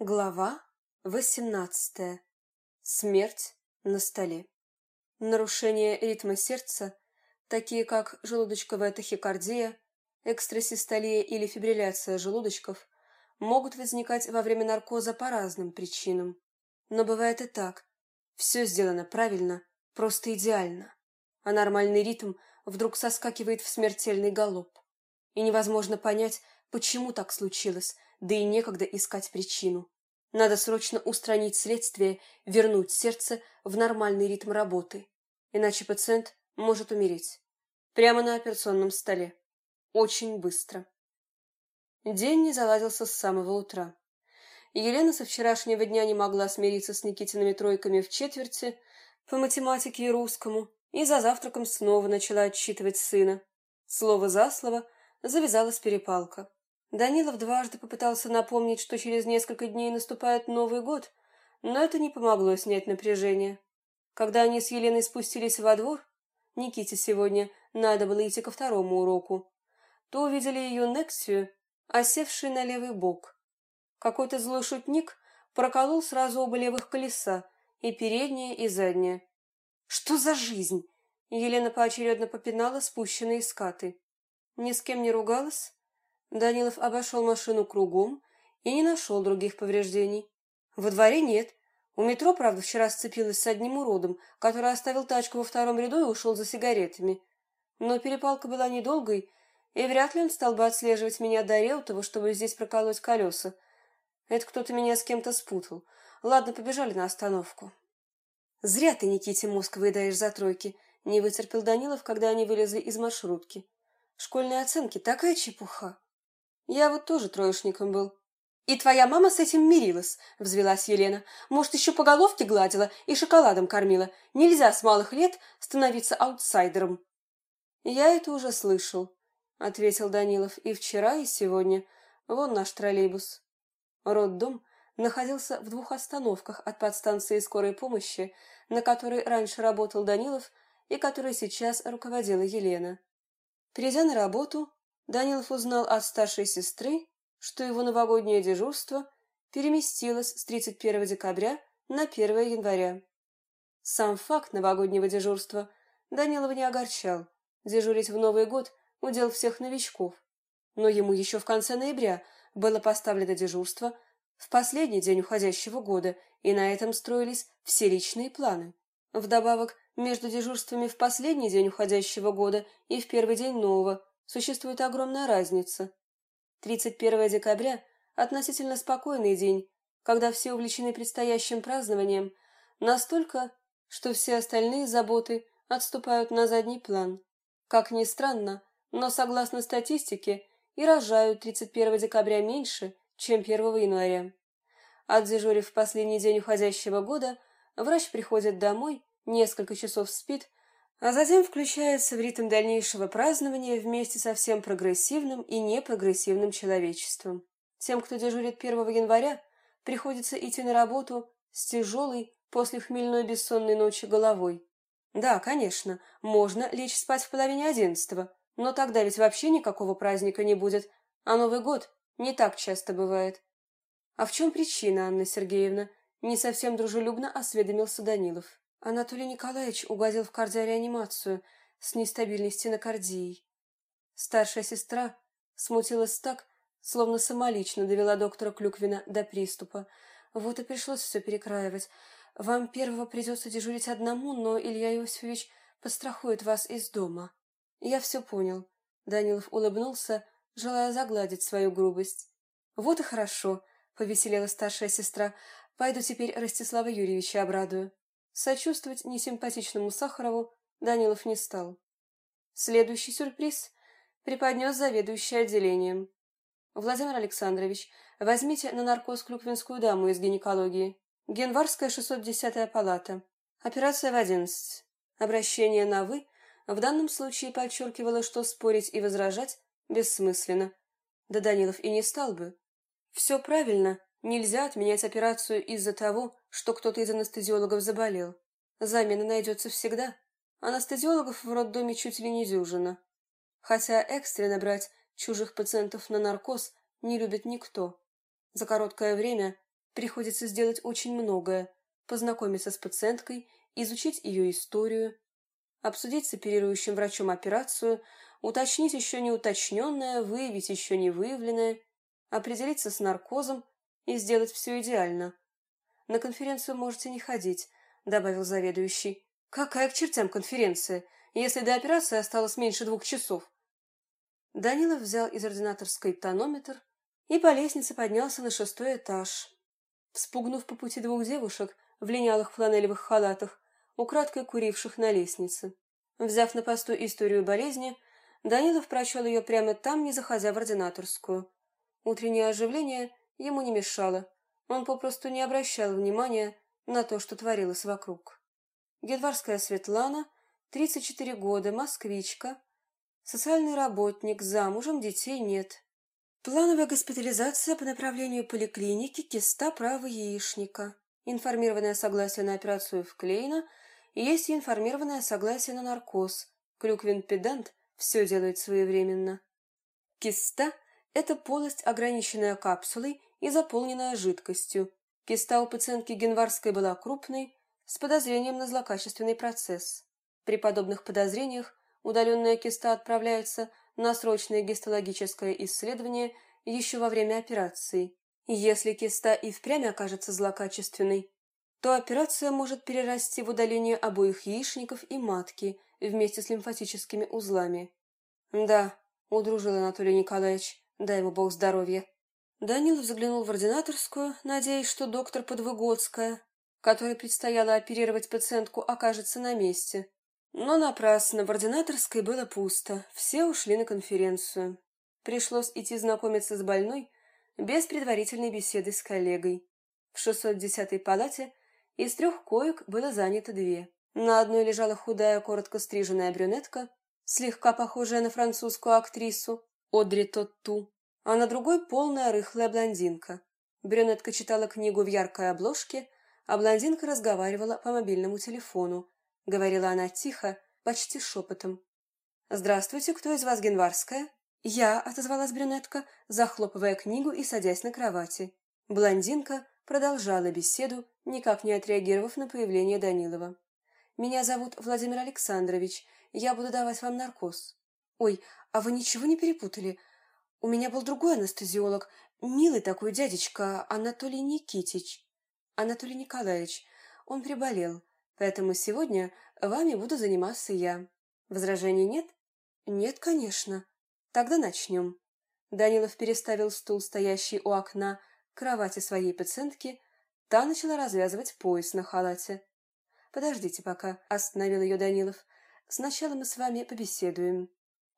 Глава восемнадцатая. Смерть на столе. Нарушения ритма сердца, такие как желудочковая тахикардия, экстрасистолия или фибрилляция желудочков, могут возникать во время наркоза по разным причинам. Но бывает и так. Все сделано правильно, просто идеально. А нормальный ритм вдруг соскакивает в смертельный галоп. И невозможно понять, почему так случилось – да и некогда искать причину. Надо срочно устранить следствие, вернуть сердце в нормальный ритм работы, иначе пациент может умереть. Прямо на операционном столе. Очень быстро. День не заладился с самого утра. Елена со вчерашнего дня не могла смириться с Никитиными тройками в четверти по математике и русскому, и за завтраком снова начала отчитывать сына. Слово за слово завязалась перепалка. Данилов дважды попытался напомнить, что через несколько дней наступает Новый год, но это не помогло снять напряжение. Когда они с Еленой спустились во двор, Никите сегодня надо было идти ко второму уроку, то увидели ее Нексию, осевшей на левый бок. Какой-то злой шутник проколол сразу оба левых колеса, и переднее, и заднее. «Что за жизнь?» Елена поочередно попинала спущенные скаты. Ни с кем не ругалась, Данилов обошел машину кругом и не нашел других повреждений. Во дворе нет. У метро, правда, вчера сцепилась с одним уродом, который оставил тачку во втором ряду и ушел за сигаретами. Но перепалка была недолгой, и вряд ли он стал бы отслеживать меня до Реутова, чтобы здесь проколоть колеса. Это кто-то меня с кем-то спутал. Ладно, побежали на остановку. Зря ты, Никите, мозг выедаешь за тройки, не вытерпел Данилов, когда они вылезли из маршрутки. Школьные оценки — такая чепуха. Я вот тоже троечником был. И твоя мама с этим мирилась, взвелась Елена. Может, еще по головке гладила и шоколадом кормила. Нельзя с малых лет становиться аутсайдером. Я это уже слышал, ответил Данилов, и вчера, и сегодня. Вон наш троллейбус. Роддом находился в двух остановках от подстанции скорой помощи, на которой раньше работал Данилов и которой сейчас руководила Елена. Придя на работу, Данилов узнал от старшей сестры, что его новогоднее дежурство переместилось с 31 декабря на 1 января. Сам факт новогоднего дежурства Данилова не огорчал. Дежурить в Новый год – удел всех новичков. Но ему еще в конце ноября было поставлено дежурство в последний день уходящего года, и на этом строились все личные планы. Вдобавок, между дежурствами в последний день уходящего года и в первый день нового существует огромная разница. 31 декабря – относительно спокойный день, когда все увлечены предстоящим празднованием, настолько, что все остальные заботы отступают на задний план. Как ни странно, но согласно статистике, и рожают 31 декабря меньше, чем 1 января. Отдежурив в последний день уходящего года, врач приходит домой, несколько часов спит, а затем включается в ритм дальнейшего празднования вместе со всем прогрессивным и непрогрессивным человечеством. Тем, кто дежурит 1 января, приходится идти на работу с тяжелой после хмельной бессонной ночи головой. Да, конечно, можно лечь спать в половине одиннадцатого, но тогда ведь вообще никакого праздника не будет, а Новый год не так часто бывает. А в чем причина, Анна Сергеевна? Не совсем дружелюбно осведомился Данилов. Анатолий Николаевич угодил в кардиореанимацию с нестабильной стенокардией. Старшая сестра смутилась так, словно самолично довела доктора Клюквина до приступа. Вот и пришлось все перекраивать. Вам первого придется дежурить одному, но Илья Иосифович пострахует вас из дома. Я все понял. Данилов улыбнулся, желая загладить свою грубость. Вот и хорошо, повеселела старшая сестра. Пойду теперь Ростислава Юрьевича обрадую. Сочувствовать несимпатичному Сахарову Данилов не стал. Следующий сюрприз преподнес заведующий отделением. Владимир Александрович, возьмите на наркоз клюквинскую даму из гинекологии. Генварская 610-я палата. Операция в 11. Обращение на «вы» в данном случае подчеркивало, что спорить и возражать бессмысленно. Да Данилов и не стал бы. Все правильно, Нельзя отменять операцию из-за того, что кто-то из анестезиологов заболел. Замена найдется всегда. Анестезиологов в роддоме чуть ли не дюжина. Хотя экстренно брать чужих пациентов на наркоз не любит никто. За короткое время Приходится сделать очень многое. Познакомиться с пациенткой, изучить ее историю, обсудить с оперирующим врачом операцию, уточнить еще не уточненное, выявить еще не выявленное, определиться с наркозом и сделать все идеально. На конференцию можете не ходить, добавил заведующий. Какая к чертям конференция, если до операции осталось меньше двух часов? Данилов взял из ординаторской тонометр и по лестнице поднялся на шестой этаж. Вспугнув по пути двух девушек в линялых фланелевых халатах, украдкой куривших на лестнице. Взяв на посту историю болезни, Данилов прочел ее прямо там, не заходя в ординаторскую. Утреннее оживление ему не мешало, он попросту не обращал внимания на то, что творилось вокруг. Гедварская Светлана, 34 года, москвичка, социальный работник, замужем, детей нет. Плановая госпитализация по направлению поликлиники, киста правого яичника. Информированное согласие на операцию вклеено, и есть информированное согласие на наркоз. Клюквин-педант все делает своевременно. Киста – это полость, ограниченная капсулой и заполненная жидкостью. Киста у пациентки Генварской была крупной, с подозрением на злокачественный процесс. При подобных подозрениях удаленная киста отправляется на срочное гистологическое исследование еще во время операции. Если киста и впрямь окажется злокачественной, то операция может перерасти в удаление обоих яичников и матки вместе с лимфатическими узлами. Да, удружил Анатолий Николаевич, дай ему бог здоровья. Данил взглянул в ординаторскую, надеясь, что доктор Подвыгодская, которой предстояло оперировать пациентку, окажется на месте. Но напрасно, в ординаторской было пусто, все ушли на конференцию. Пришлось идти знакомиться с больной без предварительной беседы с коллегой. В 610-й палате из трех коек было занято две. На одной лежала худая, коротко стриженная брюнетка, слегка похожая на французскую актрису Одри Тотту, а на другой полная рыхлая блондинка. Брюнетка читала книгу в яркой обложке, а блондинка разговаривала по мобильному телефону. Говорила она тихо, почти шепотом. «Здравствуйте, кто из вас Генварская?» «Я», — отозвалась брюнетка, захлопывая книгу и садясь на кровати. Блондинка продолжала беседу, никак не отреагировав на появление Данилова. «Меня зовут Владимир Александрович. Я буду давать вам наркоз». «Ой, а вы ничего не перепутали? У меня был другой анестезиолог, милый такой дядечка Анатолий Никитич. Анатолий Николаевич. Он приболел, поэтому сегодня вами буду заниматься я. Возражений нет? Нет, конечно. Тогда начнем. Данилов переставил стул, стоящий у окна, к кровати своей пациентки. Та начала развязывать пояс на халате. «Подождите пока», — остановил ее Данилов. «Сначала мы с вами побеседуем».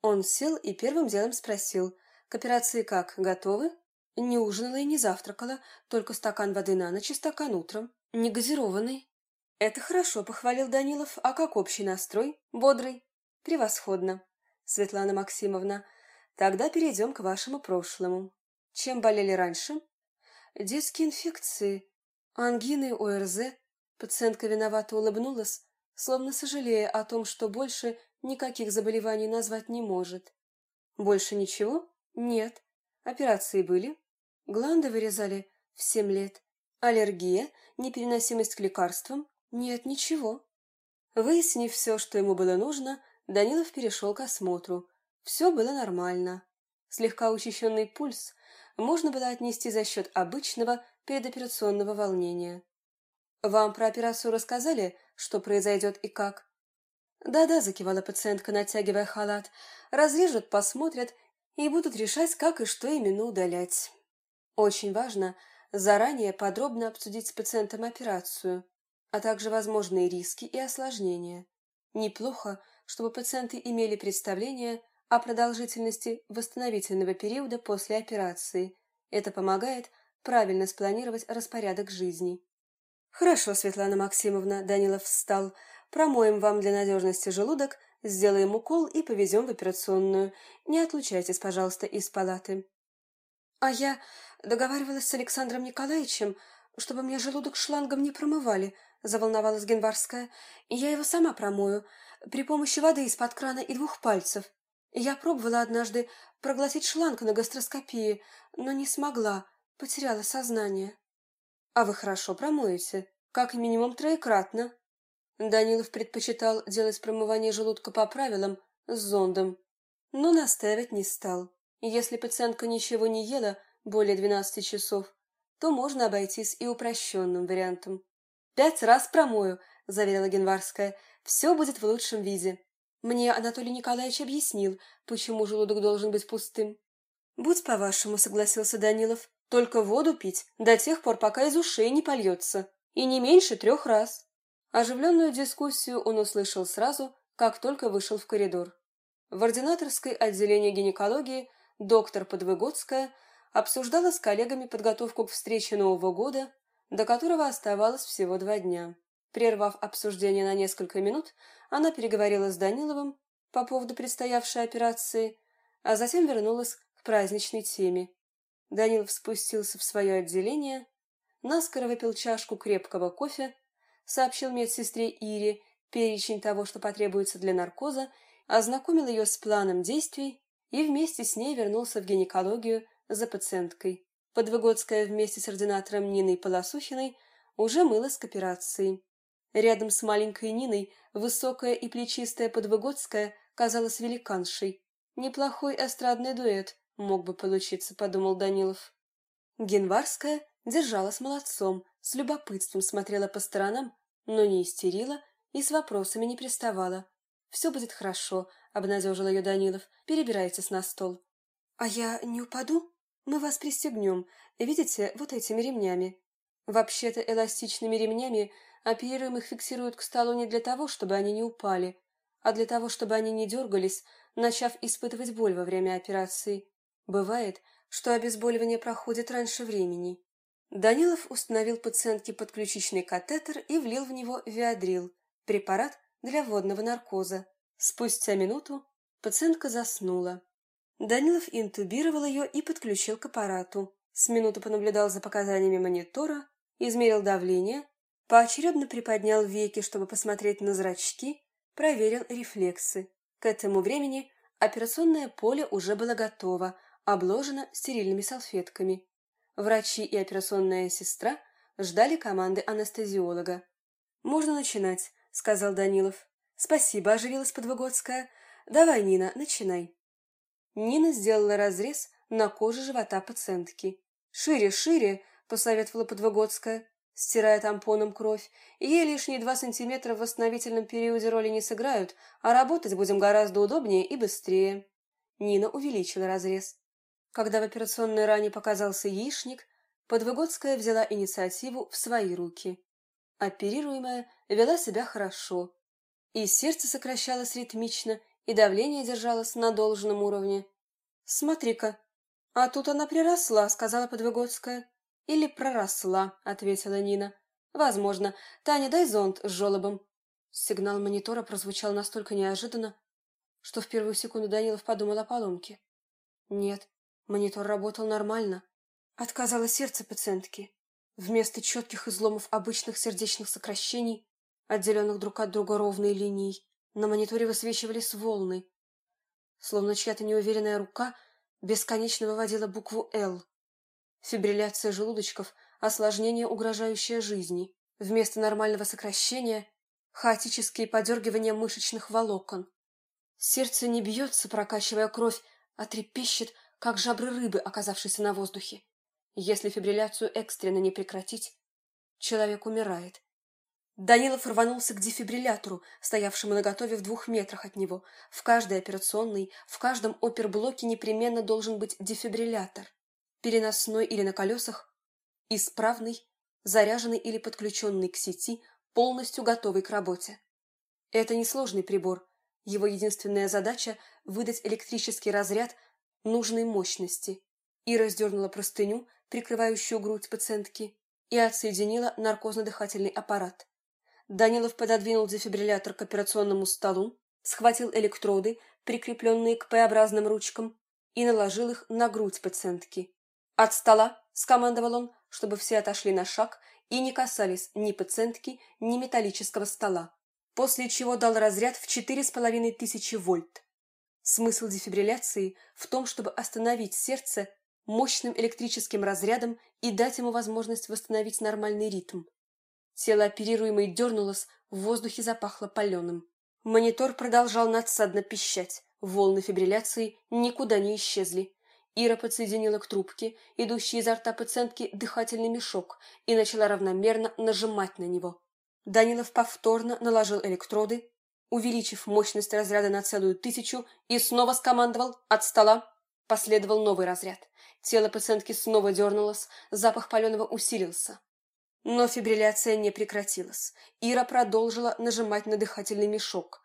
Он сел и первым делом спросил — к операции как, готовы? Не ужинала и не завтракала, только стакан воды на ночь и стакан утром. Не газированный. Это хорошо, похвалил Данилов. А как общий настрой? Бодрый. Превосходно. Светлана Максимовна, тогда перейдем к вашему прошлому. Чем болели раньше? Детские инфекции, ангины, ОРЗ. Пациентка виновато улыбнулась, словно сожалея о том, что больше никаких заболеваний назвать не может. Больше ничего? Нет. Операции были. Гланды вырезали в семь лет. Аллергия, непереносимость к лекарствам? Нет, ничего. Выяснив все, что ему было нужно, Данилов перешел к осмотру. Все было нормально. Слегка учащенный пульс можно было отнести за счет обычного предоперационного волнения. «Вам про операцию рассказали, что произойдет и как?» «Да-да», — закивала пациентка, натягивая халат. «Разрежут, посмотрят и будут решать, как и что именно удалять. Очень важно заранее подробно обсудить с пациентом операцию, а также возможные риски и осложнения. Неплохо, чтобы пациенты имели представление о продолжительности восстановительного периода после операции. Это помогает правильно спланировать распорядок жизни. «Хорошо, Светлана Максимовна», — Данилов встал, — «промоем вам для надежности желудок Сделаем укол и повезем в операционную. Не отлучайтесь, пожалуйста, из палаты. А я договаривалась с Александром Николаевичем, чтобы мне желудок шлангом не промывали, заволновалась Генварская. Я его сама промою, при помощи воды из-под крана и двух пальцев. Я пробовала однажды проглотить шланг на гастроскопии, но не смогла, потеряла сознание. А вы хорошо промоете, как минимум троекратно. Данилов предпочитал делать промывание желудка по правилам, с зондом, но настаивать не стал. Если пациентка ничего не ела более 12 часов, то можно обойтись и упрощенным вариантом. «Пять раз промою», – заверила Генварская. «Все будет в лучшем виде». Мне Анатолий Николаевич объяснил, почему желудок должен быть пустым. «Будь по-вашему», — согласился Данилов. «Только воду пить до тех пор, пока из ушей не польется. И не меньше трех раз». Оживленную дискуссию он услышал сразу, как только вышел в коридор. В ординаторской отделении гинекологии доктор Подвыгодская обсуждала с коллегами подготовку к встрече Нового года, до которого оставалось всего два дня. Прервав обсуждение на несколько минут, она переговорила с Даниловым по поводу предстоявшей операции, а затем вернулась к праздничной теме. Данилов спустился в свое отделение, наскоро выпил чашку крепкого кофе, сообщил медсестре Ире перечень того, что потребуется для наркоза, ознакомил ее с планом действий и вместе с ней вернулся в гинекологию за пациенткой. Подвыгодская вместе с ординатором Ниной Полосухиной уже мылась к операции. Рядом с маленькой Ниной высокая и плечистая Подвыгодская казалась великаншей. Неплохой эстрадный дуэт мог бы получиться, подумал Данилов. Генварская держалась молодцом, с любопытством смотрела по сторонам, но не истерила и с вопросами не приставала. «Все будет хорошо», — обнадежил ее Данилов. «Перебирайтесь на стол». «А я не упаду? Мы вас пристегнем, видите, вот этими ремнями». Вообще-то эластичными ремнями Оперируемых фиксируют к столу не для того, чтобы они не упали, а для того, чтобы они не дергались, начав испытывать боль во время операции. Бывает, что обезболивание проходит раньше времени. Данилов установил пациентке подключичный катетер и влил в него виадрил, препарат для водного наркоза. Спустя минуту пациентка заснула. Данилов интубировал ее и подключил к аппарату. С минуту понаблюдал за показаниями монитора, измерил давление, Поочередно приподнял веки, чтобы посмотреть на зрачки, проверил рефлексы. К этому времени операционное поле уже было готово, обложено стерильными салфетками. Врачи и операционная сестра ждали команды анестезиолога. «Можно начинать», — сказал Данилов. «Спасибо», — оживилась Подвыгодская. «Давай, Нина, начинай». Нина сделала разрез на коже живота пациентки. «Шире, шире», — посоветовала Подвыгодская стирая тампоном кровь, ей лишние два сантиметра в восстановительном периоде роли не сыграют, а работать будем гораздо удобнее и быстрее. Нина увеличила разрез. Когда в операционной ране показался яичник, Подвыгодская взяла инициативу в свои руки. Оперируемая вела себя хорошо. И сердце сокращалось ритмично, и давление держалось на должном уровне. «Смотри-ка, а тут она приросла», — сказала Подвыгодская. «Или проросла», — ответила Нина. «Возможно. Таня, дай зонт с жолобом». Сигнал монитора прозвучал настолько неожиданно, что в первую секунду Данилов подумал о поломке. Нет, монитор работал нормально. Отказало сердце пациентки. Вместо четких изломов обычных сердечных сокращений, отделенных друг от друга ровной линией, на мониторе высвечивались волны. Словно чья-то неуверенная рука бесконечно выводила букву «Л». Фибрилляция желудочков – осложнение, угрожающее жизни. Вместо нормального сокращения – хаотические подергивания мышечных волокон. Сердце не бьется, прокачивая кровь, а трепещет, как жабры рыбы, оказавшиеся на воздухе. Если фибрилляцию экстренно не прекратить, человек умирает. Данилов рванулся к дефибриллятору, стоявшему наготове в двух метрах от него. В каждой операционной, в каждом оперблоке непременно должен быть дефибриллятор переносной или на колесах, исправный, заряженный или подключенный к сети, полностью готовый к работе. Это несложный прибор. Его единственная задача – выдать электрический разряд нужной мощности. И раздернула простыню, прикрывающую грудь пациентки, и отсоединила наркозно-дыхательный аппарат. Данилов пододвинул дефибриллятор к операционному столу, схватил электроды, прикрепленные к П-образным ручкам, и наложил их на грудь пациентки. «От стола!» – скомандовал он, чтобы все отошли на шаг и не касались ни пациентки, ни металлического стола, после чего дал разряд в четыре с половиной тысячи вольт. Смысл дефибрилляции в том, чтобы остановить сердце мощным электрическим разрядом и дать ему возможность восстановить нормальный ритм. Тело оперируемой дернулось, в воздухе запахло паленым. Монитор продолжал надсадно пищать, волны фибрилляции никуда не исчезли. Ира подсоединила к трубке, идущей изо рта пациентки, дыхательный мешок и начала равномерно нажимать на него. Данилов повторно наложил электроды, увеличив мощность разряда на целую тысячу, и снова скомандовал «от стола». Последовал новый разряд. Тело пациентки снова дернулось, запах паленого усилился. Но фибрилляция не прекратилась. Ира продолжила нажимать на дыхательный мешок.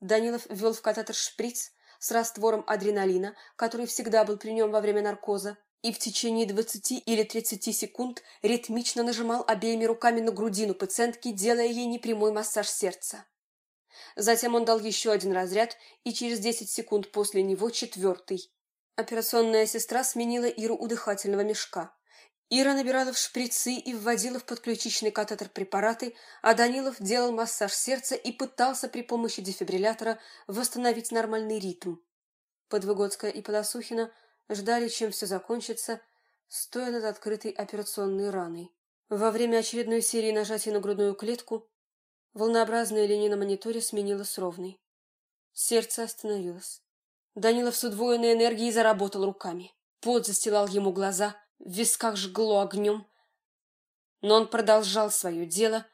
Данилов ввел в катетер шприц с раствором адреналина, который всегда был при нем во время наркоза, и в течение 20 или 30 секунд ритмично нажимал обеими руками на грудину пациентки, делая ей непрямой массаж сердца. Затем он дал еще один разряд, и через 10 секунд после него четвертый. Операционная сестра сменила Иру у дыхательного мешка. Ира набирала в шприцы и вводила в подключичный катетер препараты, а Данилов делал массаж сердца и пытался при помощи дефибриллятора восстановить нормальный ритм. Подвыгодская и Подосухина ждали, чем все закончится, стоя над открытой операционной раной. Во время очередной серии нажатий на грудную клетку волнообразная линия на мониторе сменилась ровной. Сердце остановилось. Данилов с удвоенной энергией заработал руками. Пот застилал ему глаза, в висках жгло огнем. Но он продолжал свое дело,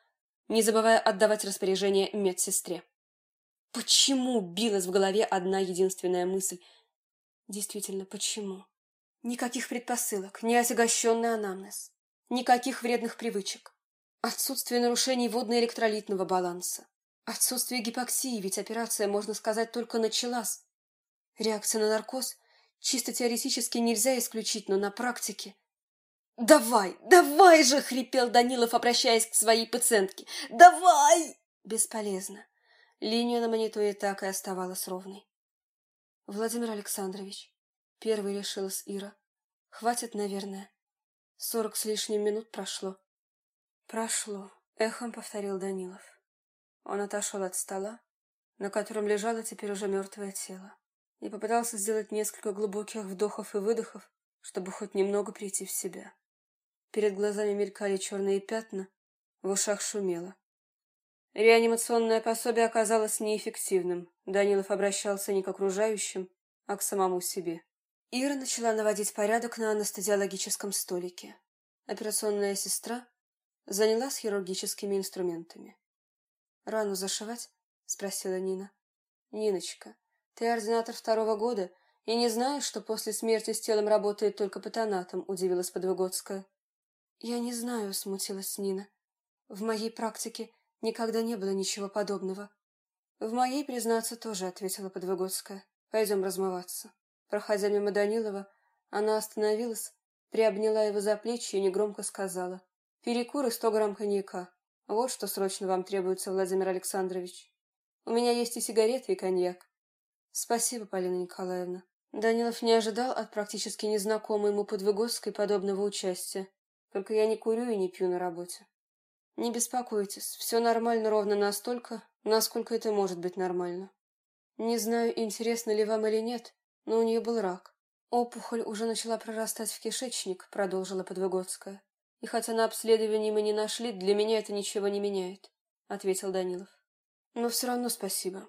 не забывая отдавать распоряжение медсестре. Почему билась в голове одна единственная мысль? Действительно, почему? Никаких предпосылок, не осягощенный анамнез, никаких вредных привычек, отсутствие нарушений водно-электролитного баланса, отсутствие гипоксии, ведь операция, можно сказать, только началась. Реакция на наркоз чисто теоретически нельзя исключить, но на практике... «Давай, давай же!» — хрипел Данилов, обращаясь к своей пациентке. «Давай!» Бесполезно. Линия на мониторе так и оставалась ровной. Владимир Александрович, первый решилась Ира. Хватит, наверное. Сорок с лишним минут прошло. Прошло, эхом повторил Данилов. Он отошел от стола, на котором лежало теперь уже мертвое тело и попытался сделать несколько глубоких вдохов и выдохов, чтобы хоть немного прийти в себя. Перед глазами мелькали черные пятна, в ушах шумело. Реанимационное пособие оказалось неэффективным. Данилов обращался не к окружающим, а к самому себе. Ира начала наводить порядок на анестезиологическом столике. Операционная сестра занялась хирургическими инструментами. «Рану зашивать?» — спросила Нина. «Ниночка, ты ординатор второго года и не знаешь, что после смерти с телом работает только патонатом, удивилась Подвыгодская. Я не знаю, смутилась Нина. В моей практике никогда не было ничего подобного. В моей, признаться, тоже, ответила Подвыгодская. Пойдем размываться. Проходя мимо Данилова, она остановилась, приобняла его за плечи и негромко сказала. Перекур и сто грамм коньяка. Вот что срочно вам требуется, Владимир Александрович. У меня есть и сигареты, и коньяк. Спасибо, Полина Николаевна. Данилов не ожидал от практически незнакомой ему подвыгодской подобного участия. Только я не курю и не пью на работе. Не беспокойтесь, все нормально ровно настолько, насколько это может быть нормально. Не знаю, интересно ли вам или нет, но у нее был рак. Опухоль уже начала прорастать в кишечник, продолжила Подвыгодская. И хотя на обследовании мы не нашли, для меня это ничего не меняет, ответил Данилов. Но все равно спасибо.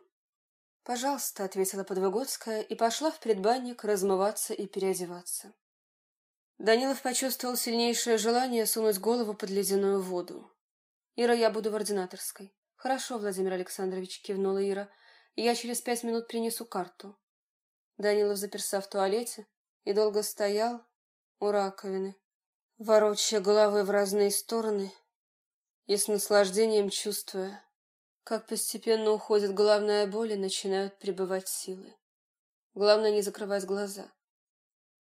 «Пожалуйста», — ответила Подвыгодская и пошла в предбанник размываться и переодеваться. Данилов почувствовал сильнейшее желание сунуть голову под ледяную воду. «Ира, я буду в ординаторской». «Хорошо, Владимир Александрович», — кивнула Ира. «Я через пять минут принесу карту». Данилов заперся в туалете и долго стоял у раковины, ворочая головы в разные стороны и с наслаждением чувствуя, как постепенно уходит головная боль и начинают прибывать силы. Главное не закрывать глаза,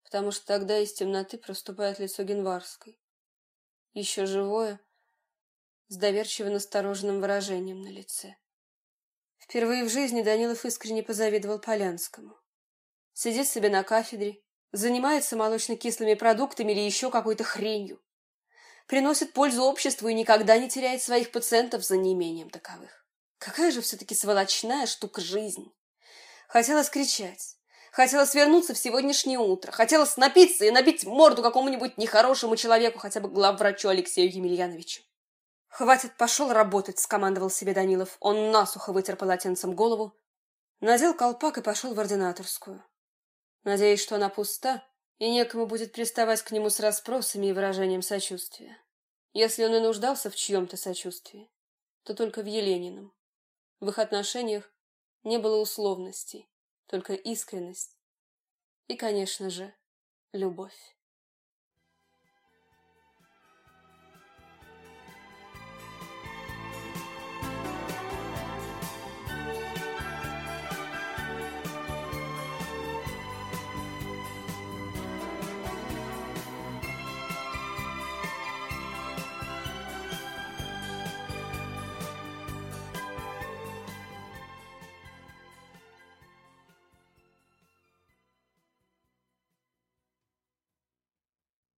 потому что тогда из темноты проступает лицо Генварской. Еще живое, с доверчиво настороженным выражением на лице. Впервые в жизни Данилов искренне позавидовал Полянскому. Сидит себе на кафедре, занимается молочно-кислыми продуктами или еще какой-то хренью. Приносит пользу обществу и никогда не теряет своих пациентов за неимением таковых. Какая же все-таки сволочная штука жизнь. Хотелось кричать. Хотелось вернуться в сегодняшнее утро. Хотелось напиться и набить морду какому-нибудь нехорошему человеку, хотя бы главврачу Алексею Емельяновичу. «Хватит, пошел работать», — скомандовал себе Данилов. Он насухо вытер полотенцем голову, надел колпак и пошел в ординаторскую. Надеясь, что она пуста, и некому будет приставать к нему с расспросами и выражением сочувствия. Если он и нуждался в чьем-то сочувствии, то только в Еленином. В их отношениях не было условностей, только искренность и, конечно же, любовь.